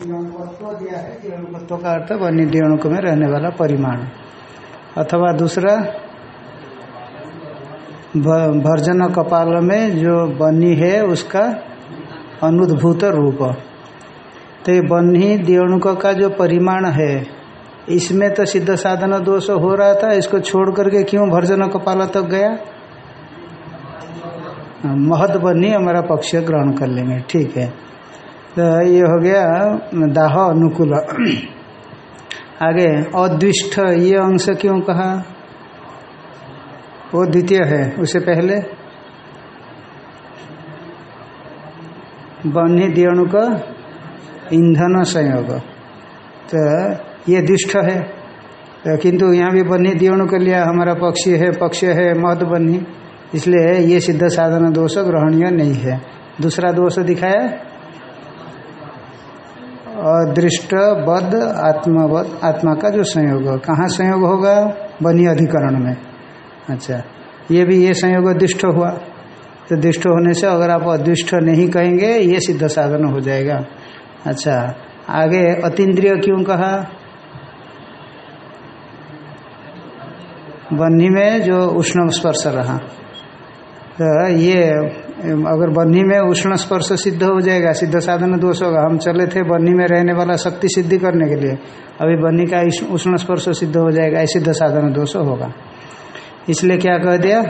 दियोणुकत्व दिया है का अर्थ बनी दियोणुक में रहने वाला परिमाण। अथवा दूसरा भर्जन कपाल में जो बनी है उसका अनुद्भूत रूप। तो ये बन्ही दियोणुक का जो परिमाण है, इसमें तो सिद्ध साधन दोष हो रहा था, इसको छोड़ करके क्यों भर्जन कपाल तक तो गया? महद बन्ही हमारा पक्ष ग्रहण कर लेंगे, ठीक है। तो ये हो गया दाह अनुकूल। आगे अद्विष्ट ये अंश क्यों कहा? वो द्वितीय है उससे पहले। बन्ही दियणु का ईंधन संयोग। तो ये दुष्ट है। तो किंतु यहाँ भी बन्ही दियणु के लिया हमारा पक्षी है, पक्ष है, महद बन्ही। इसलिए ये सिद्ध साधन दोष ग्रहणीय नहीं है। दूसरा दोष दिखाया? अदृष्ट बद आत्मवद आत्मा का जो संयोग कहाँ संयोग होगा? बनी अधिकरण में। अच्छा ये भी ये संयोग दुष्ट हुआ। तो दुष्ट होने से अगर आप अदुष्ट नहीं कहेंगे, ये सिद्ध साधन हो जाएगा। अच्छा आगे अतीन्द्रिय क्यों कहा? बन्ही में जो उष्ण स्पर्श रहा। तो ये, अगर बन्ही में उष्ण स्पर्श सिद्ध हो जाएगा, सिद्ध साधन दोष होगा। हम चले थे बन्ही में रहने वाला शक्ति सिद्धि करने के लिए। अभी बन्ही का उष्ण स्पर्श सिद्ध हो जाएगा सिद्ध साधन दोष होगा। इसलिए क्या कह दिया?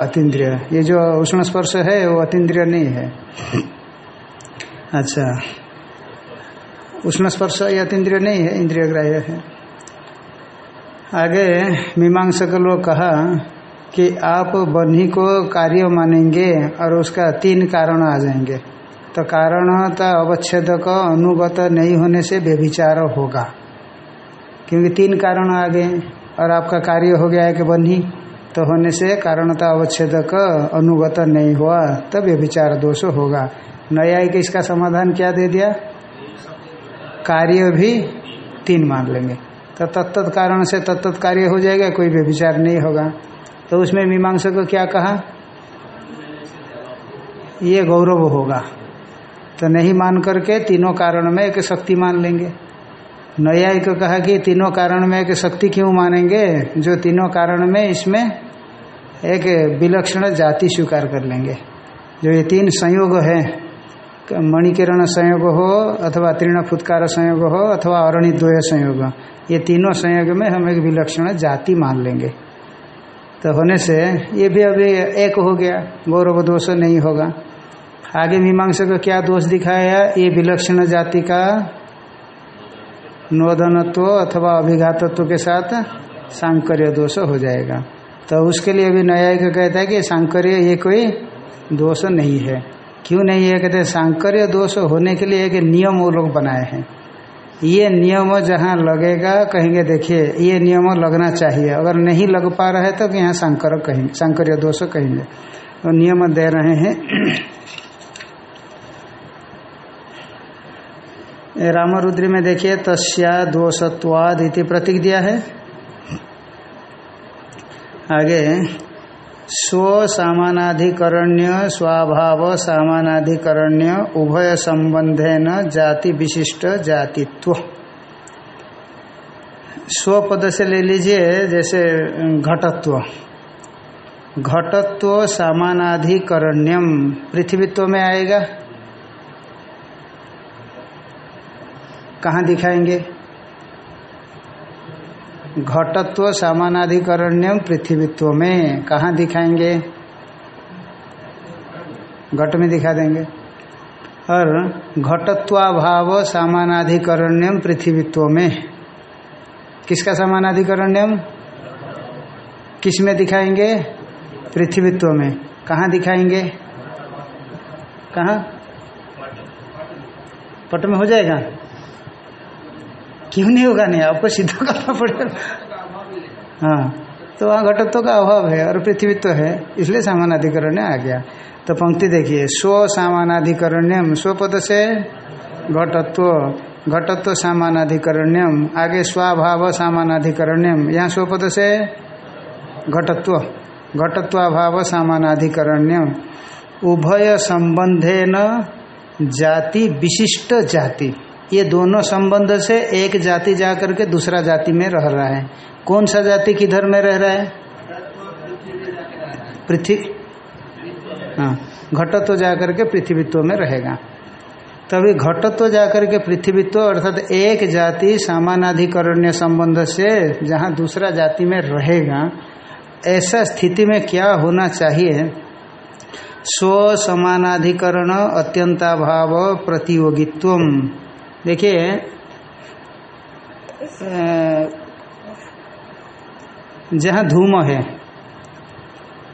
अतीन्द्रिय। ये जो उष्ण स्पर्श है, वो अतीन्द्रिय नहीं है। अच्छा। उष्ण स्पर्श ये अतीन्द्रिय नहीं है इंद्रिय ग्राह्य है। आगे मीमांसक लोग कहा कि आप बन्ही को कार्य मानेंगे और उसका तीन कारण आ जाएँगे। तो कारण कारणता अवच्छेद का अनुगत नहीं होने से व्यभिचार होगा। क्योंकि तीन कारण आ गए और आपका कार्य हो गया है कि बन्ही तो होने से कारणता अवच्छेद का अनुगत नहीं हुआ, तब व्यभिचार दोष होगा। न्यायिक इसका समाधान क्या दे दिया? कार्य भी तीन मान लेंगे। तो तत्त कारण से तत्त कार्य हो जाएगा, कोई व्यभिचार नहीं होगा। तो उसमें मीमांसा को क्या कहा? ये गौरव होगा। तो नहीं मान करके तीनों कारण में एक शक्ति मान लेंगे। न्यायिक को कहा कि तीनों कारण में एक शक्ति क्यों मानेंगे? जो तीनों कारण में इसमें एक विलक्षण जाति स्वीकार कर लेंगे। जो ये तीन संयोग है, मणिकिरण संयोग हो, अथवा तीर्ण फुत्कार संयोग हो, अथवा अरणिद्वय संयोग, ये तीनों संयोग में हम एक विलक्षण जाति मान लेंगे। तो होने से ये भी अभी एक हो गया। गौरव दोष नहीं होगा। आगे मीमांसा को क्या दोष दिखाया? ये विलक्षण जाति का नोदनत्व अथवा अभिघातत्व के साथ सांकर्य दोष हो जाएगा। तो उसके लिए अभी न्यायिक कहता है कि सांकर्य ये कोई दोष नहीं है। क्यों नहीं है? कहते सांकर्य दोष होने के लिए एक नियम वो लोग बनाए हैं। ये नियम जहाँ लगेगा, कहेंगे, देखिए, ये नियम लगना चाहिए। अगर नहीं लग पा रहा है तो यहाँ शंकर कहेंगे शंकर दोष कहेंगे। तो नियम दे रहे हैं। रामरुद्री में देखिए, तस्या दोषत्वाद इति प्रतीक दिया है। आगे स्व सामानाधिकरण्य स्वाभाव सामानाधिकरण्य, उभय संबंधे न जाति विशिष्ट जातित्व। स्व पद से ले लीजिए जैसे घटत्व। घटत्व सामानाधिकरण्यम पृथ्वीत्व में आएगा। कहाँ दिखाएँगे? घटत्व सामानाधिकरण्यम पृथ्वीत्व में कहाँ दिखाएँगे? घट में दिखा देंगे। और घटत्वाभाव सामानाधिकरण्यम पृथ्वीत्व में किसका सामानाधिकरण्यम? किसमें दिखाएँगे? पृथ्वीत्व में कहाँ दिखाएँगे? कहाँ? पट में हो जाएगा। क्यों नहीं होगा? नहीं, आपको सिद्ध करना पड़ेगा। हाँ तो वहाँ घटत्व का अभाव है और पृथ्वीत्व है, इसलिए सामानाधिकरण्य आ गया। तो पंक्ति देखिए, स्व सामानाधिकरण्यम, स्व पद से घटत्व घटत्व सामानाधिकरण्यम, आगे स्वाभाव सामानाधिकरण्यम, यहाँ स्व पद से घटत्व, घटत्वाभाव सामानाधिकरण्यम। उभय संबंधे न जाति विशिष्ट जाति। ये दोनों संबंध से एक जाति जा करके दूसरा जाति में रह रहा है। कौन सा जाति किधर में रह रहा है? पृथ्वी। हाँ घटत्व जाकर के पृथ्वीत्व में रहेगा। तभी घटत्व जाकर के पृथ्वीत्व अर्थात एक जाति सामानाधिकरण्य संबंध से जहाँ दूसरा जाति में रहेगा, ऐसा स्थिति में क्या होना चाहिए? स्व समानाधिकरण, अत्यंताभाव प्रतियोगित्व देखिए जहाँ धूम है,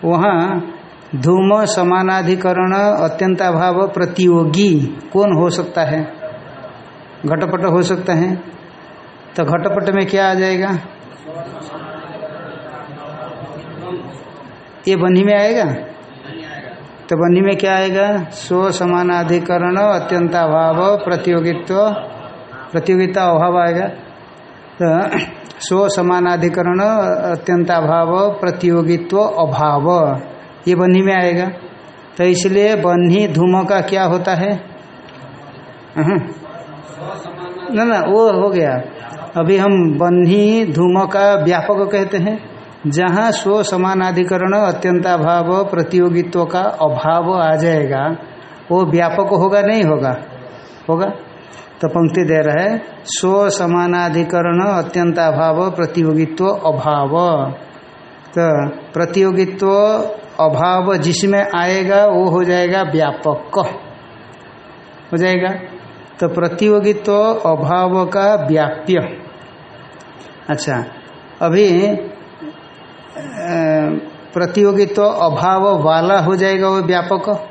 वहाँ धूम समानाधिकरण अत्यंताभाव प्रतियोगी कौन हो सकता है? घटपट हो सकता है। तो घटपट में क्या आ जाएगा? ये बन्ही में आएगा? तो बन्ही में क्या आएगा? स्व समानाधिकरण, अत्यंताभाव, प्रतियोगित्व, प्रतियोगिता अभाव आएगा। तो स्व समानाधिकरण, अत्यंताभाव, प्रतियोगित्व अभाव, ये बन्ही में आएगा। तो इसलिए बन्ही धूम का क्या होता है? ना ना, वो हो गया। अभी हम बन्ही धूम का व्यापक कहते हैं। जहाँ स्व समानाधिकरण अत्यंताभाव प्रतियोगित्व का अभाव आ जाएगा, वो व्यापक होगा, नहीं होगा? होगा? तो पंक्ति दे रहा है स्व समानाधिकरण अत्यंताभाव, प्रतियोगित्व अभाव। तो प्रतियोगित्व अभाव जिसमें आएगा, वो हो जाएगा व्यापक। हो जाएगा? तो प्रतियोगित्व अभाव का व्याप्य। अच्छा अभी प्रतियोगित्व अभाव वाला हो जाएगा वो व्यापक।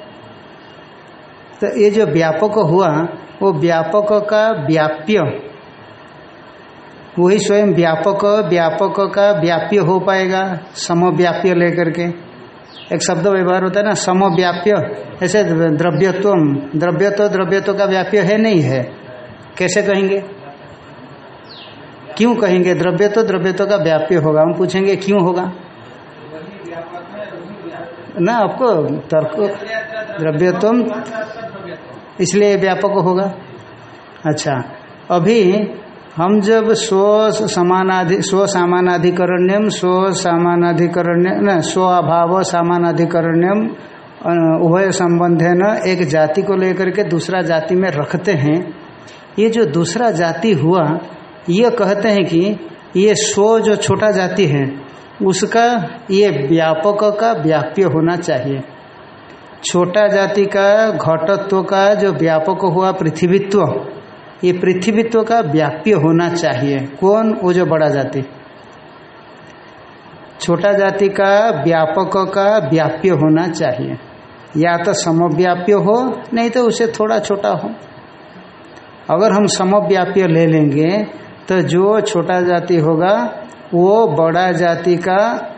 तो ये जो व्यापक हुआ, वो व्यापक का व्याप्य। वही स्वयं व्यापक व्यापक का व्याप्य हो पाएगा, समव्याप्य लेकर के। एक शब्द व्यवहार होता है ना, समव्याप्य। ऐसे द्रव्यत्व द्रव्य द्रव्यत्व द्रव्यत्व का व्याप्य है नहीं है। कैसे कहेंगे? क्यों कहेंगे? द्रव्यत्व द्रव्यत्व का व्याप्य होगा। हम पूछेंगे क्यों होगा? ना, आपको तर्क द्रव्यत्व इसलिए व्यापक होगा। अच्छा अभी हम जब स्व समानाधि, स्व सामानाधिकरण्यम, स्व सामानाधिकरण्य, न, स्व अभाव सामानाधिकरण्यम उभय संबंधे न एक जाति को लेकर के दूसरा जाति में रखते हैं, ये जो दूसरा जाति हुआ, ये कहते हैं कि ये स्व जो छोटा जाति है उसका ये व्यापक का व्याप्य होना चाहिए। छोटा जाति का, घटत्व का जो व्यापक हुआ पृथ्वीत्व, ये पृथ्वीत्व का व्याप्य होना चाहिए। कौन? वो जो बड़ा जाति। छोटा जाति का व्यापक का व्याप्य होना चाहिए। या तो समव्याप्य हो, नहीं तो उसे थोड़ा छोटा हो। अगर हम समव्याप्य ले लेंगे तो जो छोटा जाति होगा वो बड़ा जाति का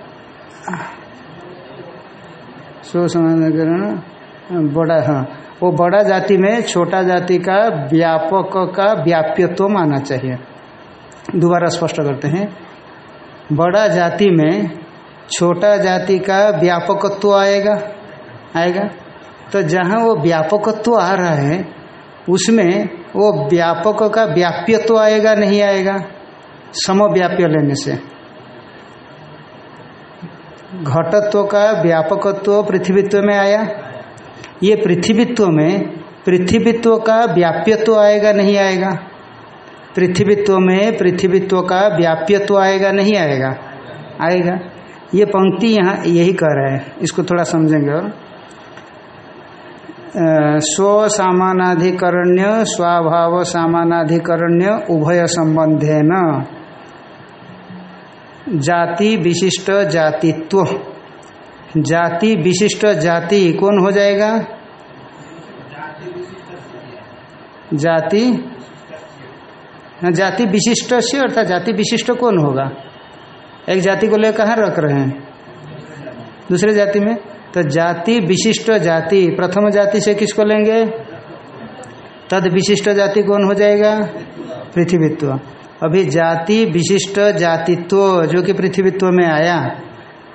सो समानाधिकरण बड़ा हाँ। वो बड़ा जाति में छोटा जाति का व्यापक का व्याप्यत्व माना चाहिए। दोबारा स्पष्ट करते हैं। बड़ा जाति में छोटा जाति का व्यापकत्व आएगा? आएगा। तो जहाँ वो व्यापकत्व आ रहा है, उसमें वो व्यापक का व्याप्यत्व आएगा, नहीं आएगा? समव्याप्य लेने से। घटत्व का व्यापकत्व पृथ्वीत्व में आया। ये पृथ्वीत्व में पृथ्वीत्व का व्याप्यत्व आएगा, नहीं आएगा? पृथ्वीत्व में पृथ्वीत्व का व्याप्यत्व आएगा, नहीं आएगा? आएगा। ये पंक्ति यहाँ यही कह रहा है। इसको थोड़ा समझेंगे और। स्व सामानाधिकरण्य स्वाभाव सामानाधिकरण्य उभय संबंधे न जाति विशिष्ट जातित्व। जाति विशिष्ट जाति कौन हो जाएगा? जाति जाति विशिष्ट से अर्थात जाति विशिष्ट कौन होगा? एक जाति को लेकर कहाँ रख रहे हैं? दूसरे जाति में? तो जाति विशिष्ट जाति, प्रथम जाति से किसको लेंगे? तद विशिष्ट जाति कौन हो जाएगा? पृथ्वीत्व। अभी जाति विशिष्ट जातित्व जो कि पृथ्वीत्व में आया,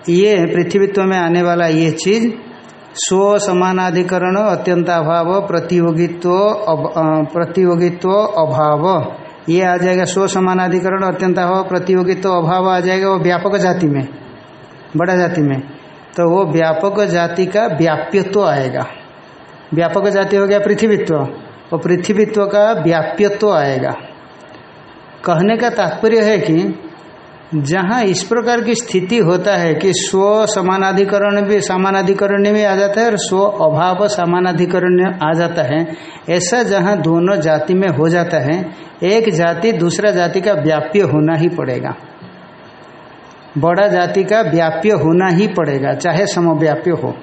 ये पृथ्वीत्व में आने वाला ये चीज़, स्व समानाधिकरण, अत्यंताभाव, प्रतियोगित्व प्रतियोगित्व, अभाव, ये आ जाएगा स्व समानाधिकरण, अत्यंताभाव, प्रतियोगित्व, अभाव आ जाएगा वो व्यापक जाति में, बड़ा जाति में। तो वो व्यापक जाति का व्याप्यत्व आएगा। व्यापक जाति हो गया पृथ्वीत्व और पृथ्वीत्व का व्याप्यत्व आएगा। कहने का तात्पर्य है कि जहाँ इस प्रकार की स्थिति होता है कि स्व समानाधिकरण भी समानाधिकरण में आ जाता है और स्व अभाव समानाधिकरण आ जाता है, ऐसा जहाँ दोनों जाति में हो जाता है, एक जाति दूसरा जाति का व्याप्य होना ही पड़ेगा। बड़ा जाति का व्याप्य होना ही पड़ेगा, चाहे समव्याप्य हो।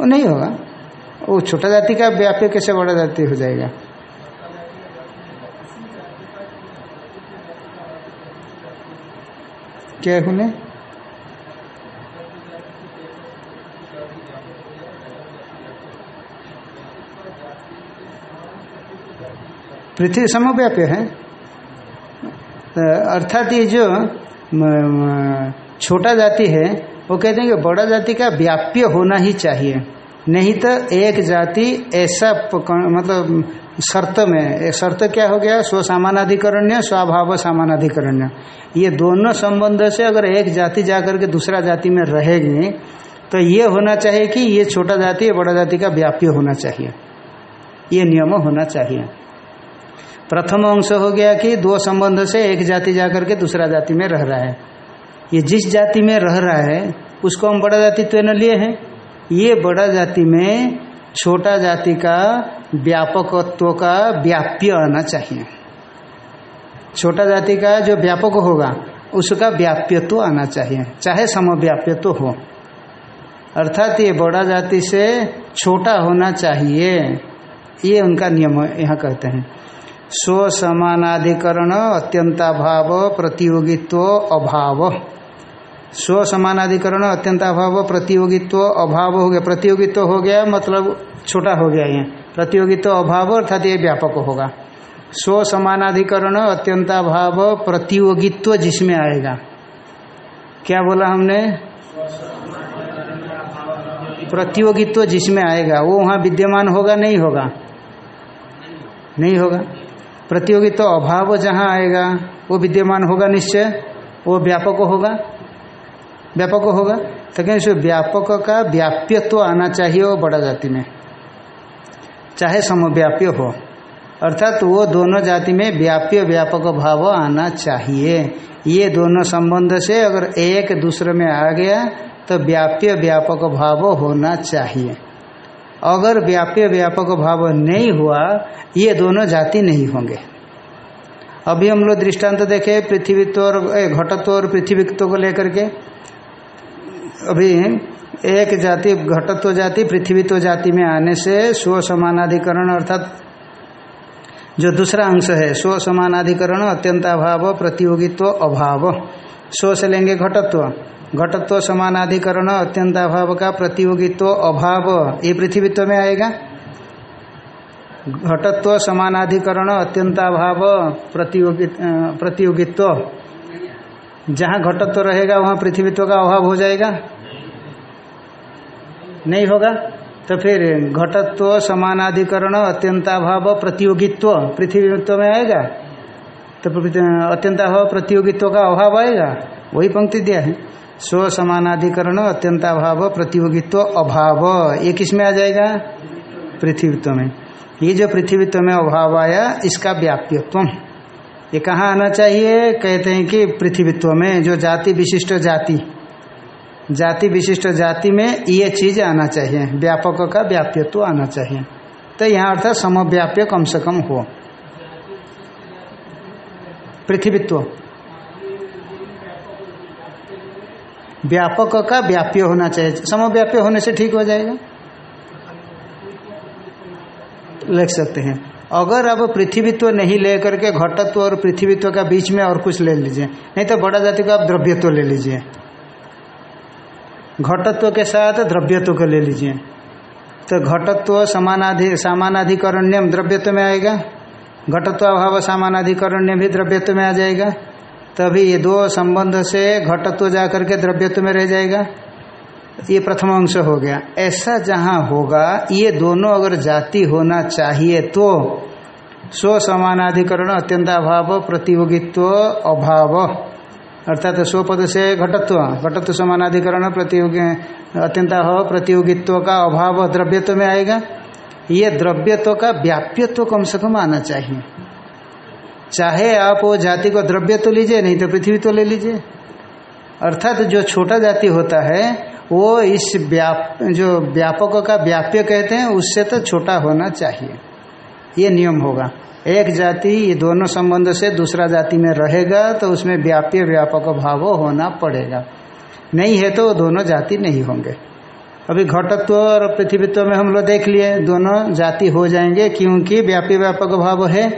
नहीं होगा। वो छोटा जाति का व्याप्य कैसे बड़ा जाति हो जाएगा? क्या होने पृथ्वी समव्याप्य है। अर्थात ये जो छोटा जाति है, वो कहते हैं कि बड़ा जाति का व्याप्य होना ही चाहिए। नहीं तो एक जाति ऐसा मतलब शर्त में, शर्त क्या हो गया? स्व सामानाधिकरण्य स्वभाव सामानाधिकरण्य। ये दोनों संबंध से अगर एक जाति जाकर के दूसरा जाति में रहेगी तो ये होना चाहिए कि ये छोटा जाति या बड़ा जाति का व्याप्य होना चाहिए। ये नियम होना चाहिए। प्रथम अंश हो गया कि दो संबंध से एक जाति जाकर के दूसरा जाति में रह रहा है। ये जिस जाति में रह रहा है, उसको हम बड़ा जातित्व न लिए हैं। ये बड़ा जाति में छोटा जाति का व्यापकत्व का व्याप्य आना चाहिए। छोटा जाति का जो व्यापक होगा, उसका व्याप्यत्व तो आना चाहिए, चाहे समव्याप्य तो हो। अर्थात ये बड़ा जाति से छोटा होना चाहिए, ये उनका नियम यहाँ कहते हैं। स्व समानाधिकरण अत्यंताभाव, प्रतियोगित्व, अभाव। स्व समानाधिकरण अत्यंत अभाव प्रतियोगित्व, अभाव हो गया। प्रतियोगित्व हो गया मतलब छोटा हो गया ये। प्रतियोगित्व, अभाव अर्थात ये व्यापक होगा। स्व समानाधिकरण अत्यंताभाव, प्रतियोगित्व जिसमें आएगा। क्या बोला हमने? प्रतियोगित्व जिसमें आएगा, वो वहाँ विद्यमान होगा, नहीं होगा? नहीं होगा। प्रतियोगित्व, अभाव जहाँ आएगा, वो विद्यमान होगा निश्चय? वो व्यापक होगा? व्यापक होगा। तो कहें इस व्यापक का व्याप्यत्व आना चाहिए वो बड़ा जाति में। चाहे समव्याप्य हो। अर्थात वो दोनों जाति में व्याप्य, व्यापक भाव आना चाहिए। ये दोनों संबंध से अगर एक दूसरे में आ गया तो व्याप्य, व्यापक भाव होना चाहिए। अगर व्याप्य, व्यापक भाव नहीं हुआ, ये दोनों जाति नहीं होंगे। अभी हम लोग दृष्टांत देखे, पृथ्वीत्व और घटत्व और पृथ्वीत्व को लेकर के। अभी एक जाति घटत्व जाति पृथ्वीत्व जाति में आने से स्व समानाधिकरण अर्थात जो दूसरा अंश है, स्व समानाधिकरण, अत्यंताभाव, प्रतियोगित्व, अभाव। स्व से लेंगे घटत्व। घटत्व, समानाधिकरण, अत्यंताभाव का प्रतियोगित्व, अभाव, ये पृथ्वीत्व में आएगा। घटत्व, समानाधिकरण, अत्यंताभाव, प्रतियोगि प्रतियोगित्व। जहाँ घटत्व रहेगा, वहाँ पृथ्वीत्व का अभाव हो जाएगा। नहीं होगा? तो फिर घटत्व, समानाधिकरण, अत्यंताभाव, प्रतियोगित्व, पृथ्वीत्व में आएगा? तो अत्यंताभाव, प्रतियोगित्व का अभाव आएगा? वही पंक्ति दिया है। स्व समानाधिकरण, अत्यंताभाव, प्रतियोगित्व, अभाव, ये किसमें आ जाएगा? पृथ्वीत्व में। ये जो पृथ्वीत्व में अभाव आया, इसका व्याप्यत्व। ये कहाँ आना चाहिए? कहते हैं कि पृथ्वीत्व में, जो जाति विशिष्ट जाति। जाति विशिष्ट जाति में ये चीज़ आना चाहिए। व्यापक का व्याप्यत्व आना चाहिए। तो यहाँ अर्थात समव्याप्य कम से कम हो। पृथ्वीत्व। व्यापक का व्याप्य होना चाहिए। समव्याप्य होने से ठीक हो जाएगा। लिख सकते हैं। अगर अब पृथ्वीत्व नहीं लेकर के घटत्व और पृथ्वीत्व का बीच में और कुछ ले लीजिए, नहीं तो बड़ा जाति को आप द्रव्यत्व ले लीजिए। घटत्व के साथ द्रव्यत्व को ले लीजिए। तो घटत्व समानाधि सामानाधिकरण्यम द्रव्यत्व में आएगा। घटत्व अभाव सामानाधिकरण्य भी द्रव्यत्व में आ जाएगा। तभी ये दो संबंध से घटत्व जाकर के द्रव्यत्व में रह जाएगा। ये प्रथम अंश हो गया। ऐसा जहाँ होगा, ये दोनों अगर जाति होना चाहिए तो स्व समानाधिकरण, अत्यंताभाव, प्रतियोगित्व, अभाव, अर्थात तो स्वपद से घटत्व घटत्व समानाधिकरण, प्रतियोगी, अत्यंताभाव, प्रतियोगित्व का अभाव द्रव्यत्व में आएगा। ये द्रव्यत्व का व्याप्यत्व कम से कम आना चाहिए। चाहे आप वो जाति को द्रव्य तो लीजिए, नहीं तो पृथ्वी तो ले लीजिए। अर्थात जो छोटा जाति होता है, वो इस व्याप, जो व्यापक का व्याप्य कहते हैं, उससे तो छोटा होना चाहिए। ये नियम होगा। एक जाति ये दोनों संबंध से दूसरा जाति में रहेगा तो उसमें व्याप्य व्यापक भाव होना पड़ेगा। नहीं है तो दोनों जाति नहीं होंगे। अभी घटत्व और पृथ्वीत्व में हम लोग देख लिए, दोनों जाति हो जाएँगे क्योंकि व्यापी व्यापक भाव है।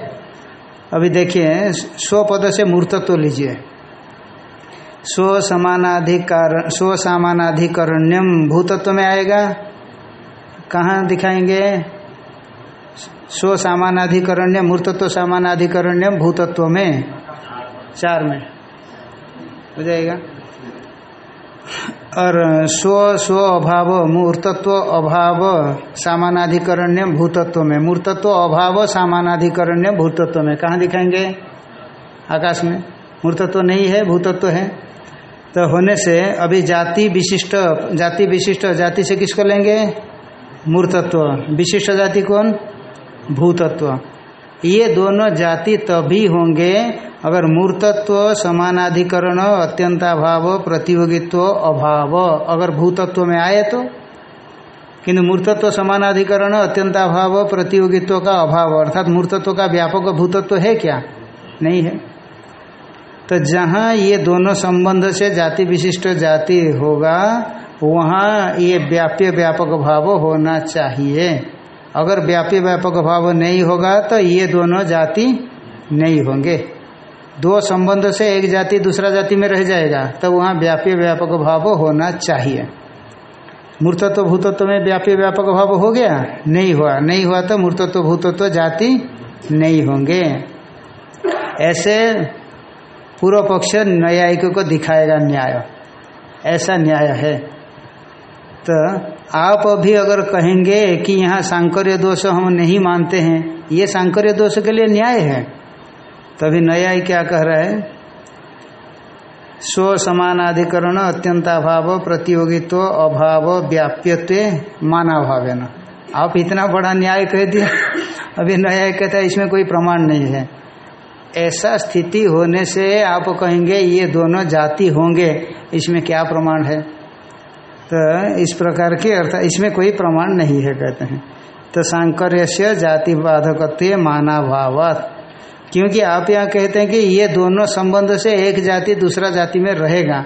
अभी देखिए, स्व पद से मूर्तत्व लीजिए। स्व समानाधिकार स्व समानाधिकरण्यम भूतत्व में आएगा। कहाँ दिखाएँगे? स्व सामानाधिकरण्य मूर्तत्व सामानाधिकरण्य भूतत्व में। चार में। हो जाएगा। और स्व स्व अभाव, मूर्तत्व अभाव सामानाधिकरण्य भूतत्व में। मूर्तत्व अभाव सामानाधिकरण्य भूतत्व में। कहाँ दिखाएँगे? आकाश में। मूर्तत्व नहीं है, भूतत्व है। तो होने से अभी जाति विशिष्ट जाति विशिष्ट, जाति से किसको लेंगे? मूर्तत्व। विशिष्ट जाति कौन? भूतत्व। ये दोनों जाति तभी होंगे अगर मूर्तत्व, समानाधिकरण, अत्यंताभाव, प्रतियोगित्व, अभाव। अगर भूतत्व में आए तो? किंतु मूर्तत्व, समानाधिकरण, अत्यंताभाव, प्रतियोगित्व का अभाव। अर्थात मूर्तत्व का व्यापक भूतत्व है क्या? नहीं है। तो जहाँ ये दोनों संबंध से जाति विशिष्ट जाति होगा, वहाँ ये व्याप्य व्यापक भाव होना चाहिए। अगर व्यापी व्यापक भाव नहीं होगा तो ये दोनों जाति नहीं होंगे। दो संबंध से एक जाति दूसरा जाति में रह जाएगा तो वहाँ व्याप्य व्यापक भाव होना चाहिए। मूर्तत्व भूतत्व में व्यापी व्यापक भाव हो गया? नहीं हुआ। नहीं हुआ तो मूर्तत्व भूतत्व जाति नहीं होंगे। ऐसे पूर्व पक्ष न्यायिक को दिखाएगा न्याय। ऐसा न्याय है। तो आप अभी अगर कहेंगे कि यहाँ सांकर्य दोष हम नहीं मानते हैं, ये सांकर्य दोष के लिए न्याय है। तभी न्याय क्या कह रहा है? स्व समानाधिकरण अत्यंताभाव, प्रतियोगित्व, अभाव, व्याप्यत्व न आप इतना बड़ा न्याय कह दिया। अभी न्याय कहता है, इसमें कोई प्रमाण नहीं है। ऐसा स्थिति होने से आप कहेंगे, ये दोनों जाति होंगे। इसमें क्या प्रमाण है? तो इस प्रकार के अर्थात इसमें कोई प्रमाण नहीं है, कहते हैं। तो सांकर्य से जाति बाधकत्व माना भाव क्योंकि आप यहाँ कहते हैं कि ये दोनों संबंध से एक जाति दूसरा जाति में रहेगा,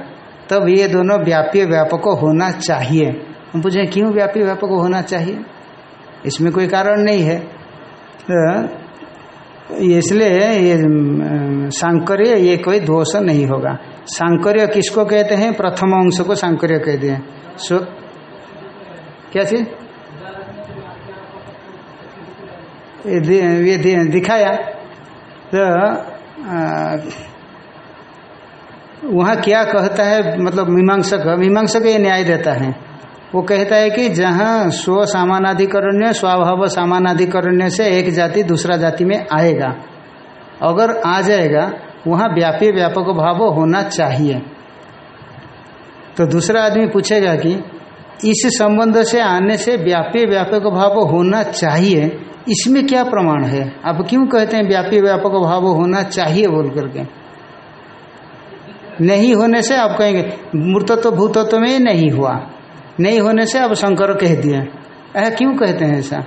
तब ये दोनों व्यापी व्यापक होना चाहिए। हम पूछे, क्यों व्यापी व्यापक होना चाहिए? इसमें कोई कारण नहीं है। तो इसलिए ये सांकर्य, ये कोई दोष नहीं होगा। सांकर्य किसको कहते हैं? प्रथम अंश को सांकर्य कहते हैं सो, क्या चीज़? ये दिखाया। तो वहाँ क्या कहता है? मतलब मीमांसक मीमांसक ये न्याय देता है। वो कहता है कि जहाँ स्व सामानाधिकरण्य, स्वभाव सामानाधिकरण्य से एक जाति दूसरा जाति में आएगा, अगर आ जाएगा, वहाँ व्यापी व्यापक भाव होना चाहिए। तो दूसरा आदमी पूछेगा कि इस संबंध से आने से व्यापी व्यापक भाव होना चाहिए, इसमें क्या प्रमाण है? आप क्यों कहते हैं व्यापी व्यापक भाव होना चाहिए बोल करके? नहीं होने से आप कहेंगे, मूर्तत्व, भूतत्व में नहीं हुआ। नहीं होने से अब शंकर कह दिए। ऐसा क्यों कहते हैं ऐसा?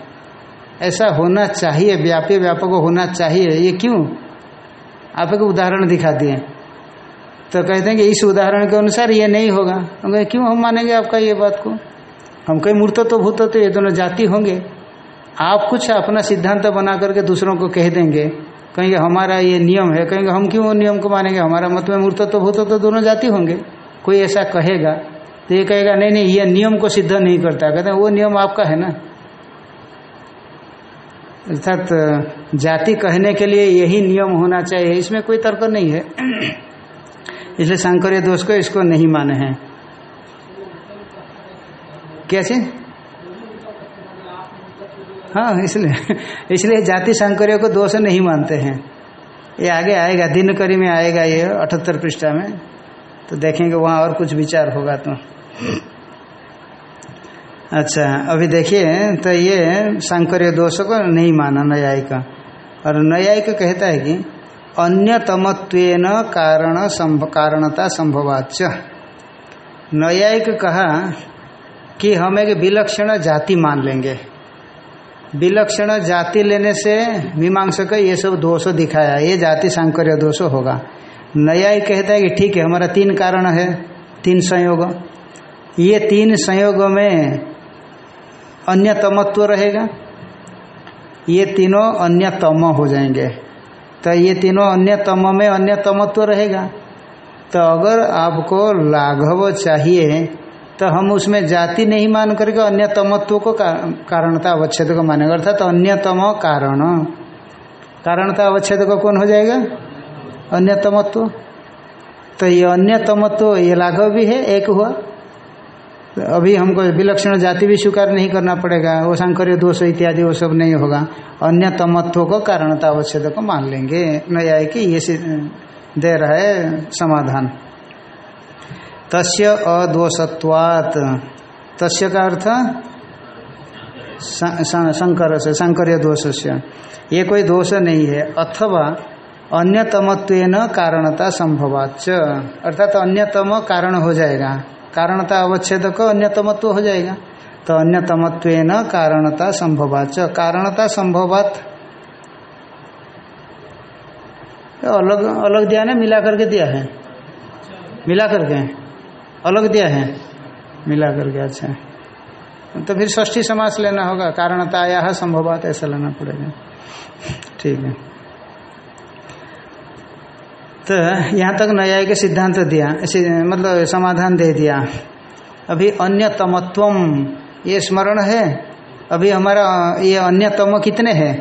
ऐसा होना चाहिए, व्यापी व्यापक होना चाहिए। ये क्यों? आप एक उदाहरण दिखा दिए। तो कहते हैं कि इस उदाहरण के अनुसार ये नहीं होगा। हम कहें, क्यों हम मानेंगे आपका ये बात को? हम कहीं, मूर्तत्व तो भूतत्व तो ये दोनों जाति होंगे। आप कुछ अपना सिद्धांत बना करके दूसरों को कह देंगे। कहेंगे, हमारा ये नियम है। कहेंगे, हम क्यों नियम को मानेंगे? हमारा मत में मूर्तत्व तो भूतत्व तो दोनों जाति होंगे। कोई ऐसा कहेगा? तो ये कहेगा, नहीं नहीं, ये नियम को सिद्ध नहीं करता। कहते वो नियम आपका है ना? अर्थात, जाति कहने के लिए यही नियम होना चाहिए, इसमें कोई तर्क नहीं है। इसलिए सांकर्य दोष को इसको नहीं माने हैं। कैसे हाँ इसलिए इसलिए जाति सांकर्य को दोष नहीं मानते हैं। ये आगे आएगा दिनकरी में आएगा ये अठहत्तर पृष्ठा में तो देखेंगे वहाँ और कुछ विचार होगा तो। अच्छा अभी देखिए तो ये सांकर्य दोष को नहीं माना न्यायिक। और न्यायिक कहता है कि अन्यतमत्व कारण संभ, कारणता संभवाच न्यायिक कहा कि हम एक विलक्षण जाति मान लेंगे। विलक्षण जाति लेने से मीमांसक ये सब दोष दिखाया ये जाति सांकर्य दोष होगा। न्यायिक कहता है कि ठीक है हमारा तीन कारण है तीन संयोग। ये तीन संयोग में अन्यतमत्व रहेगा। ये तीनों अन्यतम हो जाएँगे। तो ये तीनों अन्यतम में अन्यतमत्व रहेगा। तो अगर आपको लाघव चाहिए तो हम उसमें जाति नहीं मान करके अन्यतमत्व को कारणता अवच्छेद को मानेगा। अर्थात तो अन्यतम कारण। कारणता अवच्छेद को कौन हो जाएगा? अन्यतमत्व। तो ये अन्यतमत्व, ये लाघव भी है, एक हुआ। अभी हमको विलक्षण जाति भी स्वीकार नहीं करना पड़ेगा। वो सांकर्य दोष इत्यादि वो सब नहीं होगा। अन्य तमत्व को कारणता अवच्छेद को मान लेंगे। नया कि ये दे रहा है समाधान। तस्य अदोषत्वात। तस्य का अर्थ? शंकर से शंकर्य दोष से ये कोई दोष नहीं है। अथवा अन्यतमत्व कारणता संभवाच अर्थात अन्यतम कारण हो जाएगा। कारणता अवच्छेद को अन्यतमत्व हो जाएगा। तो अन्यतमत्व न कारणता संभवाच कारणता संभवात अलग अलग दिया ना मिला करके दिया है। मिला करके? अलग दिया है। मिला करके अच्छा। तो फिर ष्ठी समास लेना होगा। कारणता या संभवात ऐसा लेना पड़ेगा। ठीक है। तो यहाँ तक न्याय के सिद्धांत दिया मतलब समाधान दे दिया। अभी अन्यतमत्वम, ये स्मरण है? अभी हमारा, ये अन्यतम कितने हैं?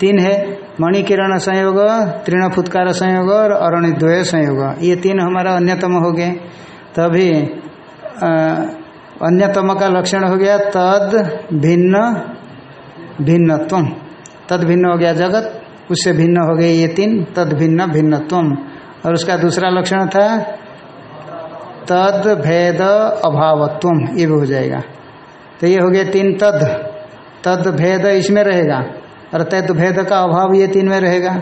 तीन है, मणिकिरण संयोग तृण फुत्कार संयोग और अरणिद्वय संयोग। ये तीन हमारा अन्यतम हो गए। तो अभी अन्यतम का लक्षण हो गया तद भिन्न भिन्नत्व तद भिन्न हो गया जगत उससे भिन्न हो गए ये तीन, तद भिन्न भिन्नत्वम। और उसका दूसरा लक्षण था, तद भेद अभावत्वम। ये भी हो जाएगा। तो ये हो गया तीन तद। तद भेद इसमें रहेगा। और तद भेद का अभाव ये तीन में रहेगा।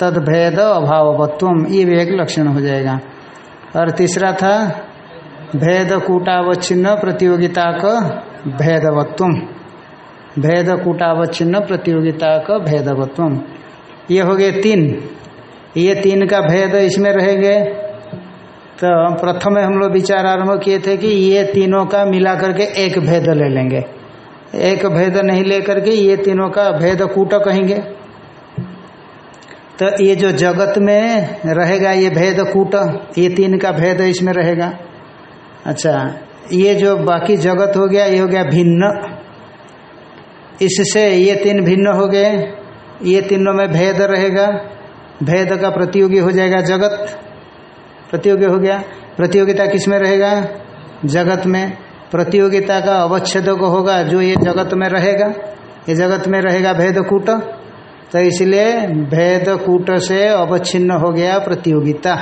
तद भेद अभावत्वम। ये भी एक लक्षण हो जाएगा। और तीसरा था, भेद कूटावच्छिन्न प्रतियोगिता का भेदवत्वम। भेद कूटावच्छिन्न प्रतियोगिता का भेदवत्वम। ये हो गए तीन। ये तीन का भेद इसमें रहेंगे तो प्रथम हम लोग विचार आरंभ किए थे कि ये तीनों का मिला करके एक भेद ले लेंगे। एक भेद नहीं लेकर के ये तीनों का भेद कूट कहेंगे। तो ये जो जगत में रहेगा ये भेद कूट, ये तीन का भेद इसमें रहेगा। अच्छा ये जो बाकी जगत हो गया, ये हो गया भिन्न। इससे ये तीन भिन्न हो गए। ये तीनों में भेद रहेगा। भेद का प्रतियोगी हो जाएगा जगत। प्रतियोगी हो गया। प्रतियोगिता किसमें रहेगा? जगत में। प्रतियोगिता का अवच्छेद को होगा जो ये जगत में रहेगा। ये जगत में रहेगा भेद कूट तो इसलिए भेद कूट से अवच्छिन्न हो गया प्रतियोगिता।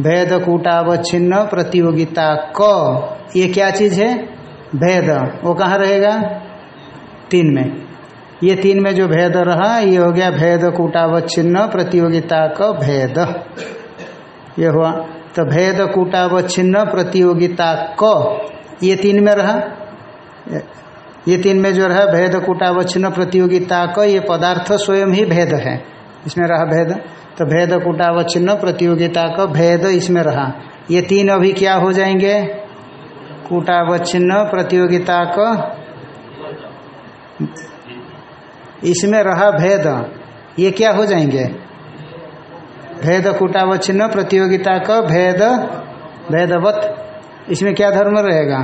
भेद कूटावच्छिन्न प्रतियोगिता क। ये क्या चीज़ है? भेद। वो कहाँ रहेगा? तीन में। ये तीन में जो भेद रहा, ये हो गया भेद कूटावच्छिन्न, प्रतियोगिता का भेद। ये हुआ। तो भेद कूटावच्छिन्न, प्रतियोगिता क, ये तीन में रहा। ये तीन में जो रहा, भेद कूटावच्छिन्न, प्रतियोगिता का, ये पदार्थ स्वयं ही भेद है। इसमें रहा भेद। तो भेद कूटावच्छिन्न, प्रतियोगिता का भेद इसमें रहा। ये तीन अभी क्या हो जाएँगे? कूटावच्छिन्न, प्रतियोगिता का इसमें रहा भेद। ये क्या हो जाएँगे? भेद कुटावच्छिन्न प्रतियोगिता का भेद, भेदवत। इसमें क्या धर्म रहेगा?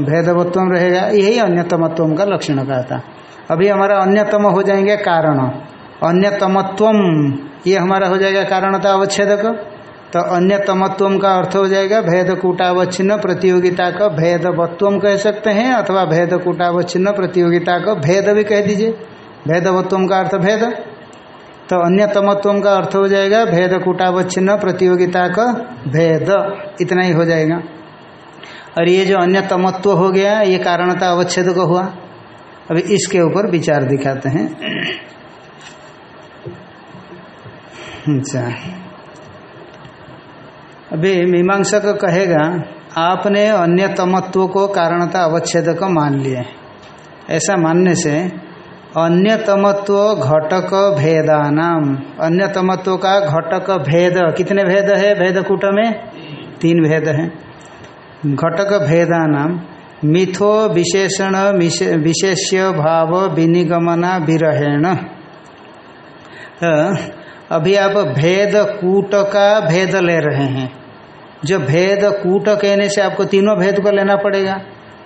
भेदवत्व रहेगा। यही अन्यतमत्व का लक्षण कहता अभी हमारा अन्यतम हो जाएँगे कारण। अन्यतमत्व ये हमारा हो जाएगा कारणता अवच्छेदक। तो अन्य तमत्व का अर्थ हो जाएगा भेद कूटावच्छिन्न प्रतियोगिता का भेदवत्व कह सकते हैं अथवा भेद कूटावच्छिन्न प्रतियोगिता का भेद भी कह दीजिए। भेदवत्व का अर्थ भेद। तो अन्य तमत्व का अर्थ हो जाएगा भेद कूटावच्छिन्न प्रतियोगिता का भेद। इतना ही हो जाएगा। और ये जो अन्य तमत्व हो गया, ये कारणता अवच्छेद का हुआ। अभी इसके ऊपर विचार दिखाते हैं। अच्छा। अभी मीमांसक कहेगा, आपने अन्य तमत्व को कारणता अवच्छेद को मान लिए। ऐसा मानने से, अन्यतमत्व घटक भेदानाम। अन्यतमत्व का घटक भेद, कितने भेद है भेद कूट में? तीन भेद है। घटक भेदानाम, मिथो विशेषण विशेष्य भाव विनिगमना विरहेण। अभी आप भेद कूट का भेद ले रहे हैं। जो भेद कूट कहने से आपको तीनों भेद को लेना पड़ेगा।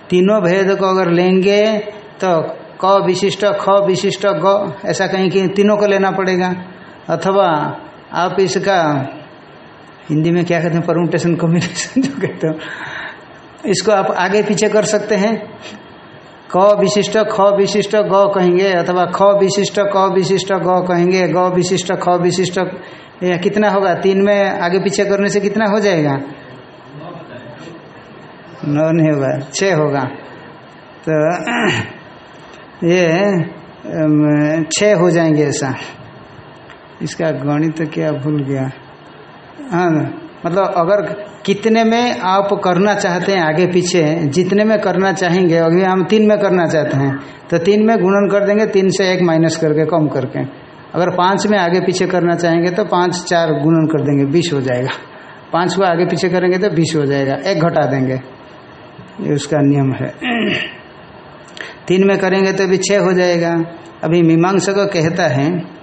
तीनों भेद को अगर लेंगे तो क विशिष्ट, ख विशिष्ट, ग, ऐसा कहीं कि तीनों को लेना पड़ेगा। अथवा आप इसका, हिंदी में क्या कहते हैं परमुटेशन कॉम्बिनेशन जो कहते हो, इसको आप आगे पीछे कर सकते हैं। क विशिष्ट, ख विशिष्ट, ग कहेंगे, अथवा ख विशिष्ट, क विशिष्ट, ग कहेंगे, ग विशिष्ट, ख विशिष्ट कितना होगा? तीन में आगे पीछे करने से कितना हो जाएगा? नौ नहीं होगा छः होगा। तो ये छः हो जाएँगे ऐसा। इसका गणित तो क्या भूल गया। हाँ मतलब अगर कितने में आप करना चाहते हैं आगे पीछे, जितने में करना चाहेंगे, अभी हम तीन में करना चाहते हैं तो तीन में गुणन कर देंगे, तीन से एक माइनस करके, कम करके। अगर पाँच में आगे पीछे करना चाहेंगे तो पाँच, चार गुणन कर देंगे, बीस हो जाएगा। पाँच को आगे पीछे करेंगे तो बीस हो जाएगा, एक घटा देंगे। ये उसका नियम है। तीन में करेंगे तो अभी छः हो जाएगा। अभी मीमांसा को कहता है,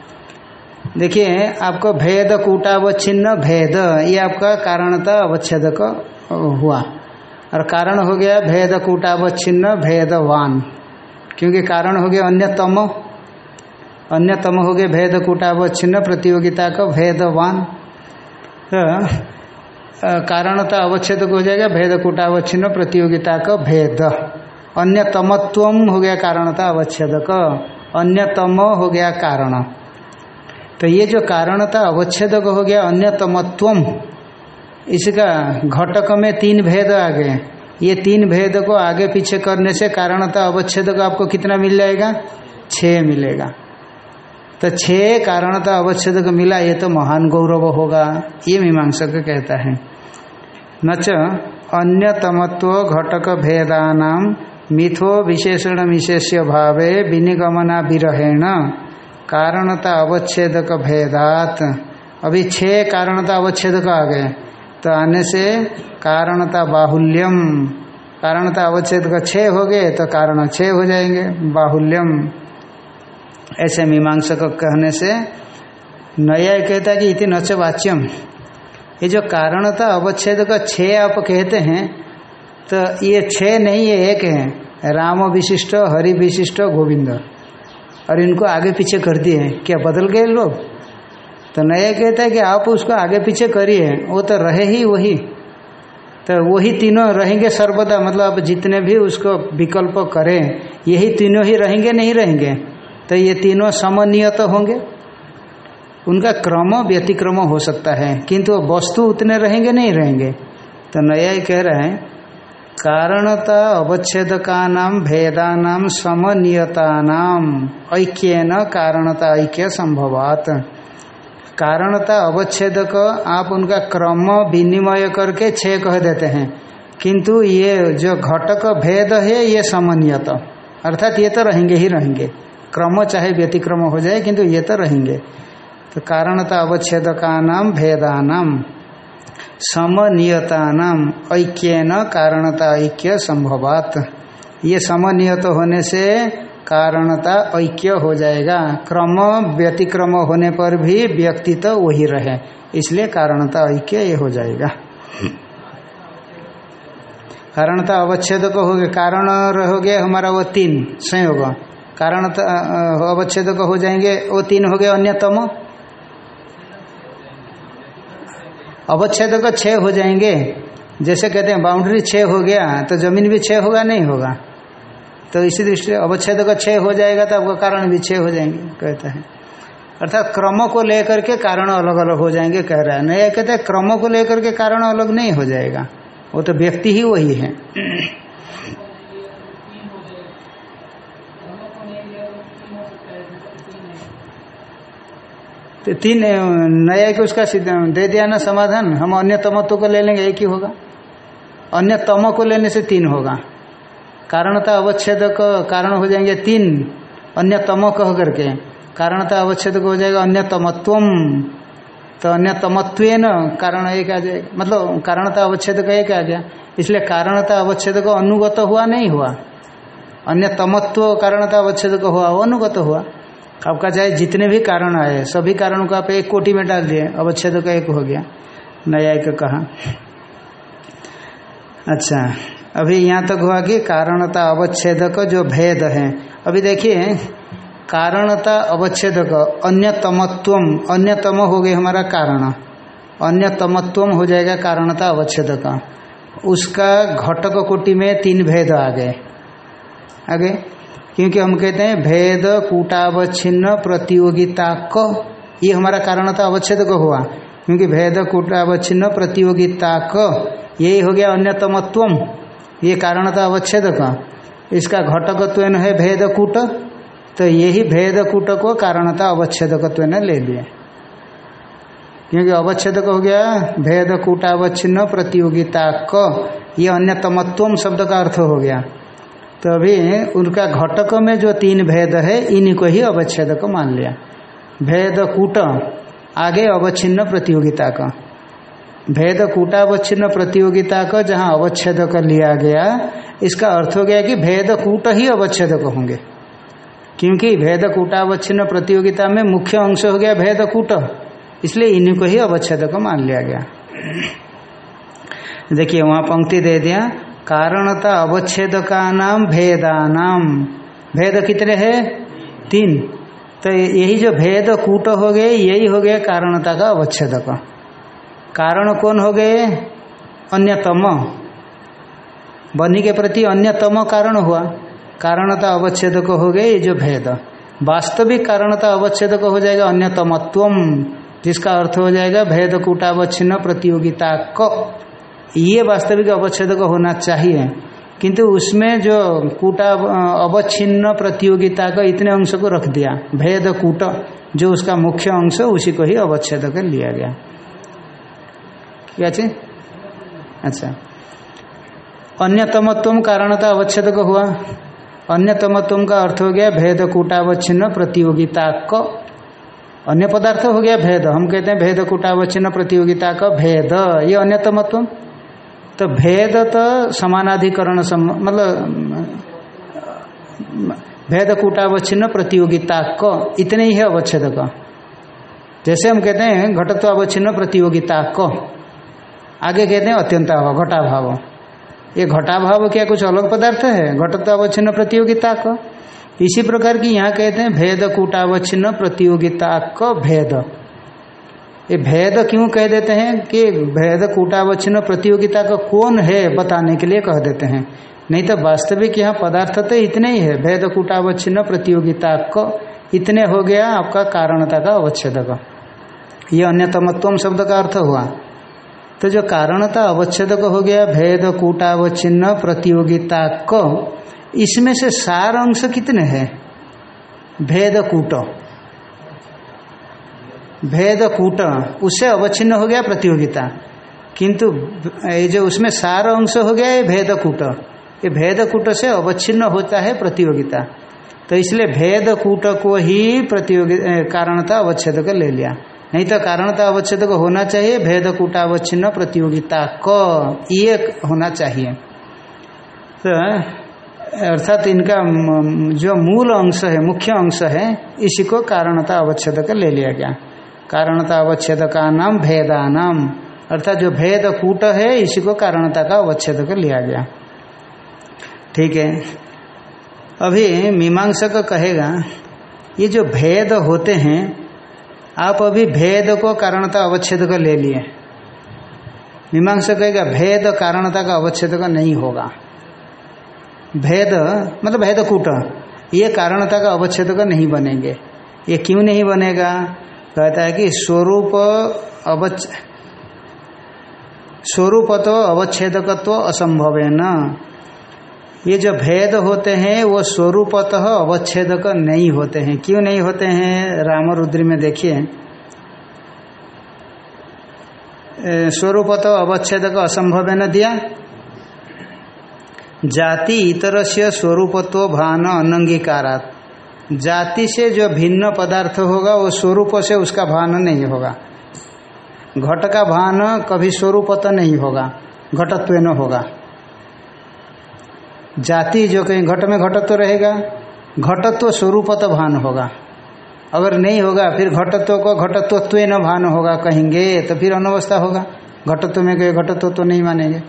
देखिए, आपको भेद, कूटावच्छिन्न भेद, ये आपका कारणता अवच्छेद का हुआ। और कारण हो गया भेद, कूटावच्छिन्न भेदवान। क्योंकि कारण हो गया अन्यतम। अन्यतम हो गए भेद कूटावच्छिन्न प्रतियोगिता का भेदवान। तो कारणता अवच्छेद हो जाएगा, भेद कूटावच्छिन्न प्रतियोगिता का भेद। अन्यतमत्व हो गया कारणता अवच्छेद अन्यतम हो गया कारण। तो ये जो कारणता अवच्छेद हो गया अन्यतमत्व इसका घटक में तीन भेद आ गए। ये तीन भेद को आगे पीछे करने से कारणता अवच्छेद आपको कितना मिल जाएगा? छ मिलेगा। तो छः कारणता अवच्छेद को मिला, ये तो महान गौरव होगा। ये मीमांसक कहता है। नच, अन्यतमत्व घटक भेदानाम मिथो विशेषण विशेष्य भावे विनिगमना विरहेण कारणता अवच्छेदक भेदात। अभी छह कारणता अवच्छेदक आ गए। तो आने से कारणता बाहुल्यम। कारणता अवच्छेद का छः हो गए तो कारण छः हो जाएँगे। बाहुल्यम। ऐसे मीमांसक कहने से नया कहता है कि इति नच वाच्यम। ये जो कारणता अवच्छेद का छः आप कहते हैं तो ये छः नहीं है एक है। राम विशिष्ट, हरि विशिष्ट, गोविंद। और इनको आगे पीछे कर दिए क्या बदल गए लोग? तो नया कहता है कि आप उसको आगे पीछे करिए। वो तो रहे ही वही। तो वही तीनों रहेंगे सर्वदा। मतलब आप जितने भी उसको विकल्प करें, यही तीनों ही रहेंगे, नहीं रहेंगे? तो ये तीनों समनियत तो होंगे। उनका क्रम व्यतिक्रम हो सकता है, किंतु वस्तु उतने रहेंगे, नहीं रहेंगे। तो नया ही कह रहे हैं, कारणता अवच्छेदका नाम भेदा नाम समनियता नाम ऐक्य न कारणता ऐक्य संभवात। कारणता अवच्छेदक आप उनका क्रम विनिमय करके छः कह देते हैं, किंतु ये जो घटक भेद है, ये समनियत अर्थात ये तो रहेंगे ही रहेंगे। क्रम चाहे व्यतिक्रम हो जाए, किंतु ये तो रहेंगे। तो कारणता अवच्छेदका नाम भेदानाम ऐक्य न कारणता ऐक्य संभवात। ये समनियत होने से कारणता ऐक्य हो जाएगा। क्रम व्यतिक्रम होने पर भी व्यक्ति तो वही रहे। इसलिए कारणता ऐक्य ये हो जाएगा। कारणता अवच्छेद को हो गया कारण रहोगे हमारा वो तीन संयोग। कारणता अवच्छेद को हो जाएँगे, वो तीन हो गए अन्यतम। अवच्छेद का हो जाएँगे। जैसे कहते हैं बाउंड्री छः हो गया तो ज़मीन भी छः होगा, नहीं होगा। तो इसी दृष्टि अवच्छेद का हो जाएगा तो आपका कारण भी छः हो जाएँगे, कहते हैं। अर्थात क्रम को लेकर के कारण अलग अलग हो जाएँगे, कह रहा है। नहीं कहते हैं, क्रम को लेकर के कारण अलग नहीं हो जाएगा। वो तो व्यक्ति ही वही है। तो तीन नया के उसका दे दिया ना समाधान, हम अन्य तमत्व को ले लेंगे, एक ही होगा। अन्य तमो को लेने से तीन होगा। कारणता अवच्छेद कारण हो जाएँगे तीन अन्य तमो कह करके। कारणता अवच्छेद हो जाएगा अन्य तमत्व तो अन्य तमत्व कारण एक आ जाएगा मतलब कारणता अवच्छेद का एक आ गया। इसलिए कारणता अवच्छेद को अनुगत हुआ नहीं हुआ। अन्य तमत्व कारणता अवच्छेद को हुआ अनुगत हुआ। आपका चाहे जितने भी कारण आए, सभी कारणों को आप एक कोटि में डाल दिए अवच्छेद का एक हो गया। नया एक कहा। अच्छा अभी यहाँ तक हुआ कि कारणता अवच्छेद का जो भेद है, अभी देखिए, कारणता अवच्छेद का अन्यतमत्व अन्यतम हो गए हमारा कारण। अन्यतमत्व हो जाएगा कारणता अवच्छेद का उसका घटक कोटि में तीन भेद आ गए। आगे। क्योंकि हम कहते हैं भेद, कूटावच्छिन्न, प्रतियोगिता क। ये हमारा कारण था, अवच्छेद को हुआ। क्योंकि भेद, कूटावच्छिन्न, प्रतियोगिता क। यही हो गया अन्यतमत्व ये कारणता अवच्छेद का। इसका घटकत्व है भेद, कूट। तो यही भेद, कूट को कारणता अवच्छेदकत्व ले लिए। क्योंकि अवच्छेद हो गया, भेद, कूटावच्छिन्न, प्रतियोगिता क। ये अन्यतमत्व शब्द का अर्थ हो गया। तो अभी उनका घटक में जो तीन भेद है इन्हीं को ही अवच्छेद को मान लिया। भेद कूट, आगे अवच्छिन्न प्रतियोगिता का। भेद कूटावच्छिन्न प्रतियोगिता का जहाँ अवच्छेद कर लिया गया, इसका अर्थ हो गया कि भेद कूट ही अवच्छेद होंगे। क्योंकि भेद कूटावच्छिन्न प्रतियोगिता में मुख्य अंश हो गया भेद कूट, इसलिए इन्हीं को ही अवच्छेद मान लिया गया। देखिए, वहाँ पंक्ति दे दिया कारणता अवच्छेद का नाम भेदानाम भेद कितने हैं? तीन। तो यही जो भेद कूट हो गए, यही हो गया कारणता का अवच्छेद का कारण कौन हो गए? अन्यतम। बनी के प्रति अन्यतम कारण हुआ। कारणता अवच्छेद को हो गए ये जो भेद। वास्तविक कारणता अवच्छेद को हो जाएगा अन्यतमत्व, जिसका अर्थ हो जाएगा भेद कूटावच्छिन्न प्रतियोगिता को। ये वास्तविक अवच्छेद को होना चाहिए। किंतु उसमें जो कूटा, अवच्छिन्न प्रतियोगिता का इतने अंश को रख दिया, भेद कूट, जो उसका मुख्य अंश, उसी को ही अवच्छेद कर लिया गया। क्या चीज़? अच्छा। अन्यतमत्व कारणता अवच्छेद को हुआ। अन्यतमत्व का अर्थ हो गया भेद कूटावच्छिन्न प्रतियोगिता को। अन्य पदार्थ हो गया भेद। हम कहते हैं भेद कूटावच्छिन्न प्रतियोगिता का भेद। ये अन्यतमत्व तो भेद तो समानाधिकरण सम मतलब भेद कूटावच्छिन्न प्रतियोगिता क इतने ही है अवच्छेद का। जैसे हम कहते हैं घटत्व अवच्छिन्न प्रतियोगिता क, आगे कहते हैं अत्यंताभाव, घटाभाव। ये घटाभाव क्या कुछ अलग पदार्थ है? घटत्व अवच्छिन्न प्रतियोगिता क। इसी प्रकार की यहाँ कहते हैं भेद कूटावच्छिन्न प्रतियोगिता क भेद। ये भेद क्यों कह देते हैं कि भेद कूटावच्छिन्न प्रतियोगिता का कौन है, बताने के लिए कह देते हैं। नहीं तो वास्तविक यहाँ पदार्थ तो इतने ही है। भेद कूटावच्छिन्न प्रतियोगिता को इतने हो गया, आपका कारणता का अवच्छेद का। ये अन्यतमत्व शब्द का अर्थ हुआ। तो जो कारणता अवच्छेद हो गया, भेद कूटावच्छिन्न प्रतियोगिता को, इसमें से सार अंश कितने हैं? भेद कूट। भेद कूट उससे अवच्छिन्न हो गया प्रतियोगिता। किंतु, ये जो उसमें सार अंश हो गया, ये भेद कूट। ये भेद कूट से अवच्छिन्न होता है प्रतियोगिता। तो इसलिए भेद कूट को ही प्रतियोगी कारणता अवच्छेद को ले लिया। नहीं तो कारणता अवच्छेद को होना चाहिए, भेद कूटावच्छिन्न प्रतियोगिता क, ये होना चाहिए। तो अर्थात इनका जो मूल अंश है, मुख्य अंश है, इसी को कारणता अवच्छेद का ले लिया गया। कारणता अवच्छेद का नाम भेदानाम अर्थात जो भेद कूट है, इसी को कारणता का अवच्छेद कर लिया गया। ठीक है? अभी मीमांसक कहेगा, ये जो भेद होते हैं, आप अभी भेद को कारणता अवच्छेद का ले लिए। मीमांसा कहेगा, भेद कारणता का अवच्छेद का नहीं होगा। भेद मतलब भेद कूट, ये कारणता का अवच्छेद का नहीं बनेंगे। ये क्यों नहीं बनेगा? कहता है कि स्वरूप स्वरूप तो अवच्छेदकत्व असंभव है न? ये जो भेद होते हैं, वो स्वरूपतः अवच्छेदक नहीं होते हैं। क्यों नहीं होते हैं? रामरुद्री में देखिए। स्वरूपतः अवच्छेदक असंभव है न दिया? जाति इतर से स्वरूपत्व भान अनंगीकारात। जाति से जो भिन्न पदार्थ होगा, वो स्वरूप से उसका भान नहीं होगा। घट का भान कभी स्वरूपत नहीं होगा घटत्व न होगा। जाति जो कहीं घट में घटत्व रहेगा, घटत्व स्वरूपत भान होगा। अगर नहीं होगा, फिर घटत्व को घटत्व न भान होगा कहेंगे तो फिर अनवस्था होगा। घटत्व में गए घटत्व तो नहीं मानेंगे।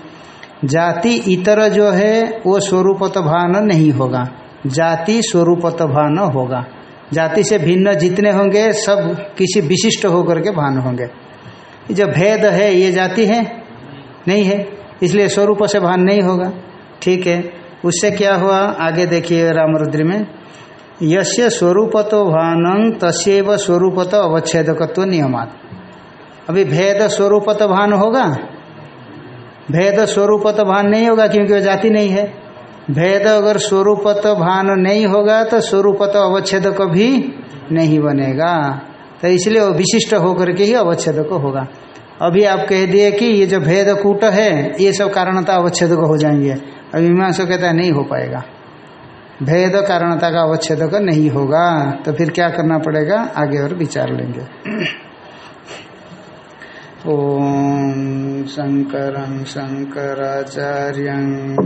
जाति इतर जो है, वो स्वरूपत भान नहीं होगा। जाति स्वरूपत भान होगा। जाति से भिन्न जितने होंगे, सब किसी विशिष्ट होकर के भान होंगे। जो भेद है, ये जाति है? नहीं है। इसलिए स्वरूप से भान नहीं होगा। ठीक है। उससे क्या हुआ? आगे देखिए रामरुद्र में। यश्य स्वरूपतो भान तस्व स्वरूपत अवच्छेदकत्व नियमात। अभी भेद स्वरूपत भान होगा? भेद स्वरूपत भान नहीं होगा क्योंकि वो जाति नहीं है। भेद अगर स्वरूपत भान नहीं होगा तो स्वरूपत अवच्छेद भी नहीं बनेगा। तो इसलिए वो विशिष्ट होकर के ही अवच्छेद होगा। अभी आप कह दिए कि ये जो भेद कूट है, ये सब कारणता अवच्छेद हो जाएँगे। अभी मीमांसा कहता नहीं हो पाएगा। भेद कारणता का अवच्छेद नहीं होगा। तो फिर क्या करना पड़ेगा? आगे और विचार लेंगे। शंकर शंकराचार्य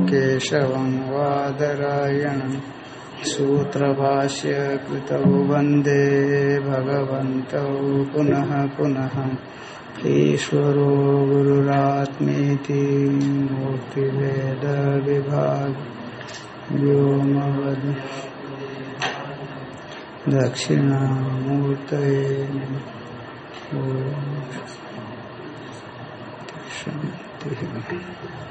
केशव वादरायण सूत्रभाष्य कृत वंदे भगवत पुनः पुनः ईश्वरो गुरुरात्मेति मूर्तिभेद シャンテ。